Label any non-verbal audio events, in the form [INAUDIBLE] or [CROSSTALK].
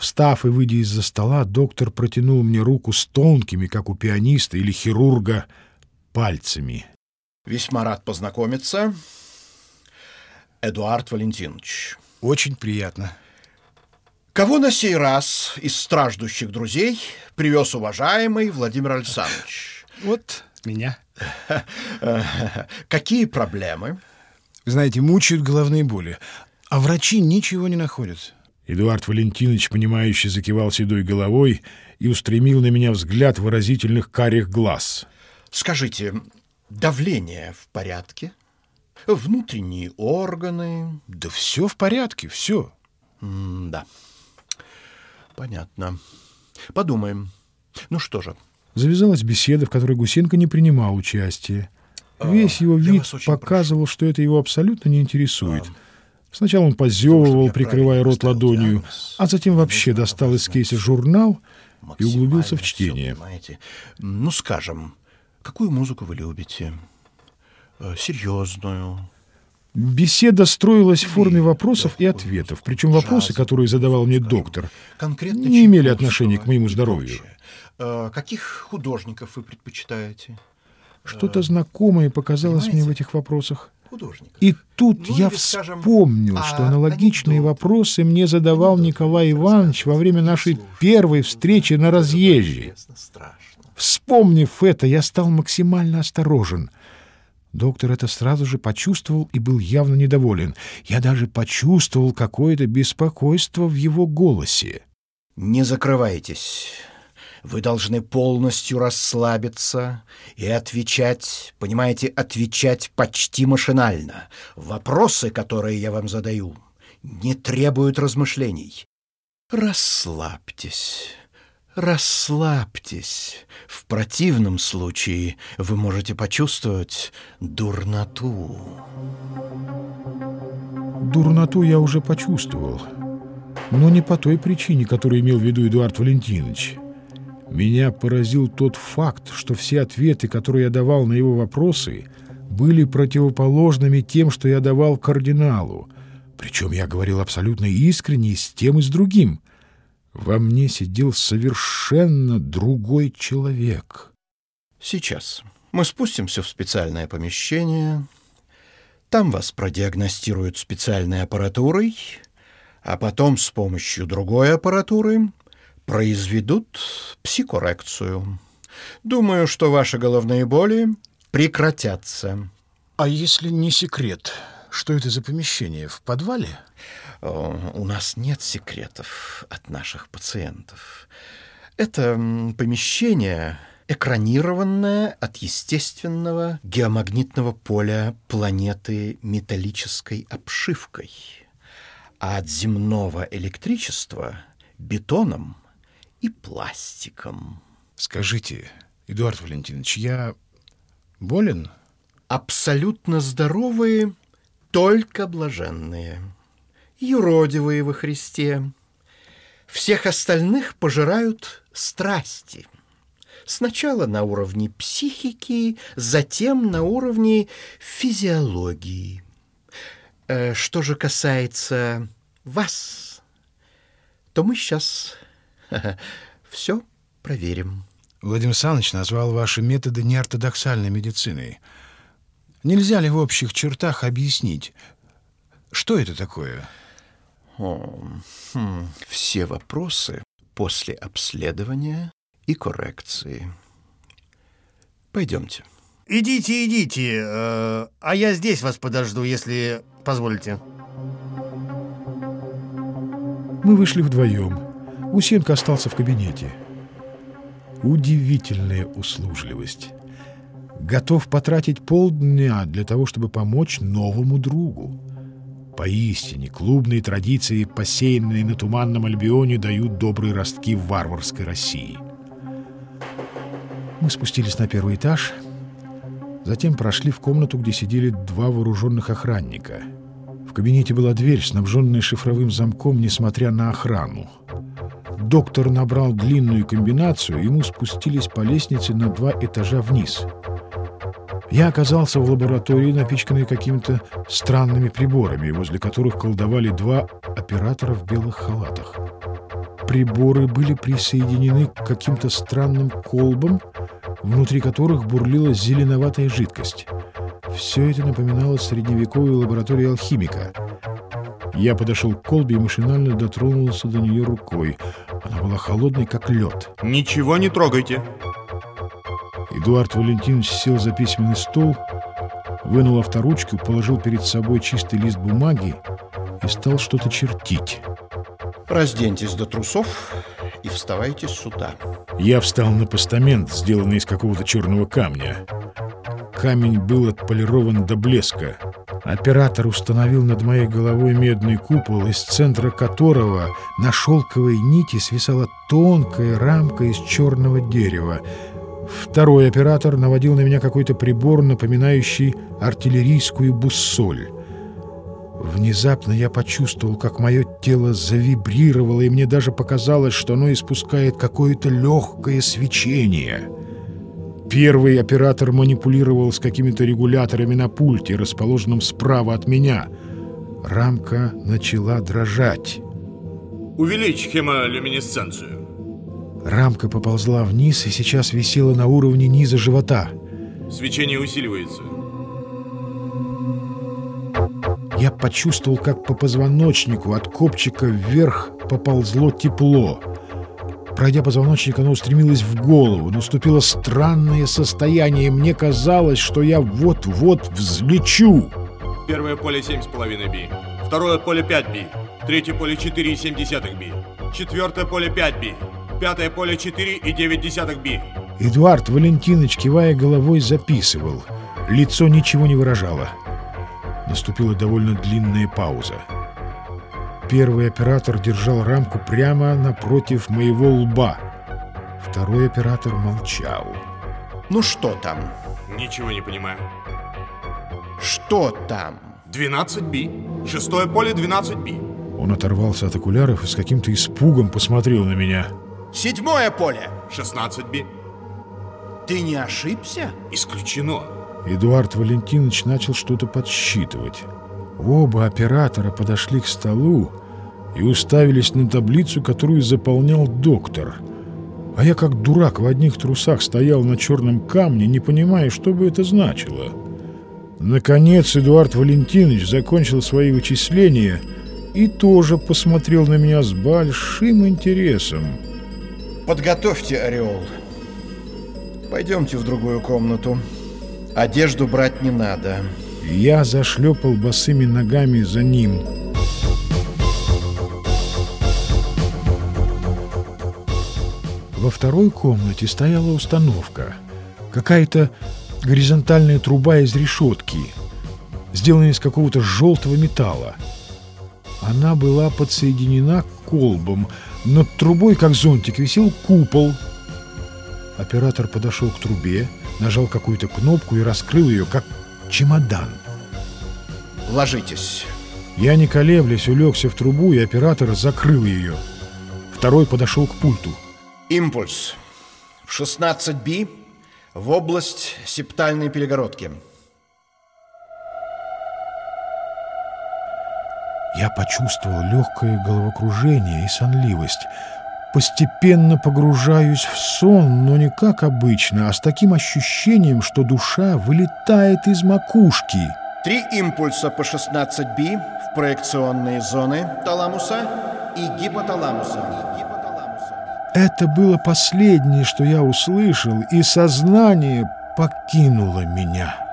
Встав и выйдя из-за стола, доктор протянул мне руку с тонкими, как у пианиста или хирурга, пальцами. Весьма рад познакомиться. Эдуард Валентинович. Очень приятно. Кого на сей раз из страждущих друзей привез уважаемый Владимир Александрович? Вот меня. [LAUGHS] Какие проблемы? Знаете, мучают головные боли, а врачи ничего не находят. Эдуард Валентинович, понимающе закивал седой головой и устремил на меня взгляд выразительных карих глаз. Скажите, давление в порядке? Внутренние органы? Да все в порядке, все. М да. Понятно. Подумаем. Ну что же. Завязалась беседа, в которой Гусенко не принимал участия. А, Весь его вид показывал, прошу. что это его абсолютно не интересует. А, Сначала он позевывал, прикрывая рот ладонью, а затем вообще достал из кейса журнал и углубился в чтение. Ну, скажем, какую музыку вы любите? Э, серьезную? Беседа строилась в форме вопросов и ответов, причем вопросы, которые задавал мне доктор, не имели отношения к моему здоровью. Э, каких художников вы предпочитаете? Что-то знакомое показалось Понимаете? мне в этих вопросах. И тут ну, я вспомнил, скажем, что аналогичные анекдот. вопросы мне задавал анекдот. Николай Иванович во время нашей первой встречи на разъезде. Вспомнив это, я стал максимально осторожен. Доктор это сразу же почувствовал и был явно недоволен. Я даже почувствовал какое-то беспокойство в его голосе. «Не закрывайтесь. Вы должны полностью расслабиться и отвечать, понимаете, отвечать почти машинально. Вопросы, которые я вам задаю, не требуют размышлений. Расслабьтесь, расслабьтесь. В противном случае вы можете почувствовать дурноту. Дурноту я уже почувствовал, но не по той причине, которую имел в виду Эдуард Валентинович. Меня поразил тот факт, что все ответы, которые я давал на его вопросы, были противоположными тем, что я давал кардиналу. Причем я говорил абсолютно искренне и с тем, и с другим. Во мне сидел совершенно другой человек. Сейчас мы спустимся в специальное помещение. Там вас продиагностируют специальной аппаратурой, а потом с помощью другой аппаратуры произведут психорекцию. Думаю, что ваши головные боли прекратятся. А если не секрет, что это за помещение? В подвале? у нас нет секретов от наших пациентов. Это помещение экранированное от естественного геомагнитного поля планеты металлической обшивкой, а от земного электричества — бетоном и пластиком. Скажите, Эдуард Валентинович, я болен? Абсолютно здоровые, только блаженные. Юродивые во Христе. Всех остальных пожирают страсти. Сначала на уровне психики, затем на уровне физиологии. Э, что же касается вас, то мы сейчас [LAUGHS] Все проверим. Владимир Александрович назвал ваши методы неортодоксальной медициной. Нельзя ли в общих чертах объяснить, что это такое? О, хм, все вопросы после обследования и коррекции. Пойдемте. Идите, идите, э, а я здесь вас подожду, если позволите. Мы вышли вдвоем. Гусенко остался в кабинете. Удивительная услужливость. Готов потратить полдня для того, чтобы помочь новому другу. Поистине, клубные традиции, посеянные на Туманном Альбионе, дают добрые ростки в варварской России. Мы спустились на первый этаж, затем прошли в комнату, где сидели два вооруженных охранника. В кабинете была дверь, снабженная шифровым замком, несмотря на охрану. Доктор набрал длинную комбинацию, мы спустились по лестнице на два этажа вниз. Я оказался в лаборатории, напичканной какими-то странными приборами, возле которых колдовали два оператора в белых халатах. приборы были присоединены к каким-то странным колбам, внутри которых бурлила зеленоватая жидкость. Все это напоминало средневековую лабораторию алхимика. Я подошел к колбе и машинально дотронулся до нее рукой. Она была холодной, как лед. «Ничего не трогайте!» Эдуард Валентинович сел за письменный стол, вынул авторучку, положил перед собой чистый лист бумаги и стал что-то чертить. Разденьтесь до трусов и вставайте сюда. Я встал на постамент, сделанный из какого-то черного камня. Камень был отполирован до блеска. Оператор установил над моей головой медный купол, из центра которого на шелковой нити свисала тонкая рамка из черного дерева. Второй оператор наводил на меня какой-то прибор, напоминающий артиллерийскую буссоль. Внезапно я почувствовал, как мое тело завибрировало, и мне даже показалось, что оно испускает какое-то легкое свечение. Первый оператор манипулировал с какими-то регуляторами на пульте, расположенном справа от меня. Рамка начала дрожать. «Увеличь хемолюминесценцию». Рамка поползла вниз и сейчас висела на уровне низа живота. «Свечение усиливается». Я почувствовал, как по позвоночнику от копчика вверх поползло тепло. Пройдя позвоночник, оно устремилось в голову. Наступило странное состояние. Мне казалось, что я вот-вот взлечу. Первое поле 7,5 би. Второе поле 5 би. Третье поле 4,7 би. Четвертое поле 5 би. Пятое поле 4,9 би. Эдуард Валентинович, кивая головой, записывал. Лицо ничего не выражало. Наступила довольно длинная пауза. Первый оператор держал рамку прямо напротив моего лба. Второй оператор молчал. Ну что там? Ничего не понимаю. Что там? 12 би. Шестое поле 12 би. Он оторвался от окуляров и с каким-то испугом посмотрел на меня. Седьмое поле. 16 би. Ты не ошибся? Исключено. Эдуард Валентинович начал что-то подсчитывать. Оба оператора подошли к столу и уставились на таблицу, которую заполнял доктор. А я как дурак в одних трусах стоял на черном камне, не понимая, что бы это значило. Наконец Эдуард Валентинович закончил свои вычисления и тоже посмотрел на меня с большим интересом. Подготовьте ореол. Пойдемте в другую комнату. Одежду брать не надо. Я зашлепал босыми ногами за ним. Во второй комнате стояла установка. Какая-то горизонтальная труба из решетки, сделанная из какого-то желтого металла. Она была подсоединена к колбам. Над трубой, как зонтик, висел купол. Оператор подошел к трубе, нажал какую-то кнопку и раскрыл ее, как чемодан. Ложитесь. Я, не колеблясь, улегся в трубу, и оператор закрыл ее. Второй подошел к пульту. Импульс. В 16 би в область септальной перегородки. Я почувствовал легкое головокружение и сонливость. Постепенно погружаюсь в сон, но не как обычно, а с таким ощущением, что душа вылетает из макушки. Три импульса по 16 би в проекционные зоны таламуса и гипоталамуса. Это было последнее, что я услышал, и сознание покинуло меня.